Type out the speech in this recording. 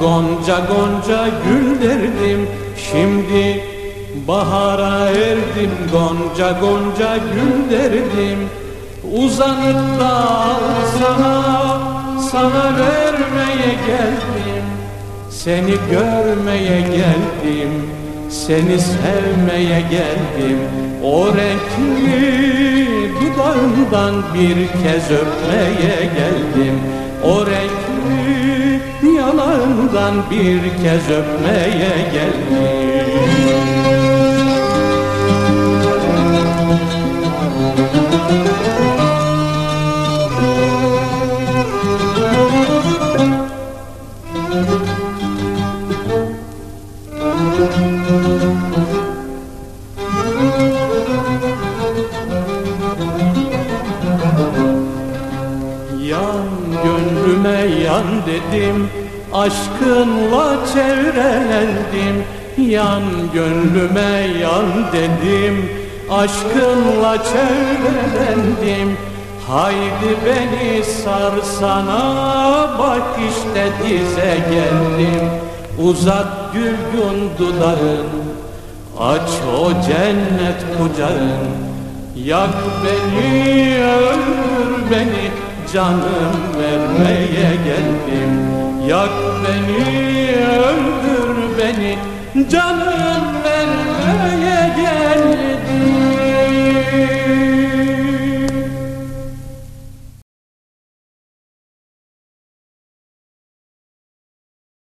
Gonca gonca gül derdim. Şimdi bahara erdim Gonca gonca gül derdim. Uzanıp da sana Sana vermeye geldim. Seni görmeye geldim Seni sevmeye geldim. O renkli dudağından bir kez öpmeye geldim yanağından bir kez öpmeye geldim. Yan gönlüme yan dedim Aşkınla çevrelendim Yan gönlüme yan dedim. Aşkınla çevrelendim Haydi beni sarsana Bak işte dize geldim. Uzat gülgün dudağın Aç o cennet kucağın. Yak beni, öldür beni Canım vermeye geldim Yak beni öldür beni Canım vermeye geldim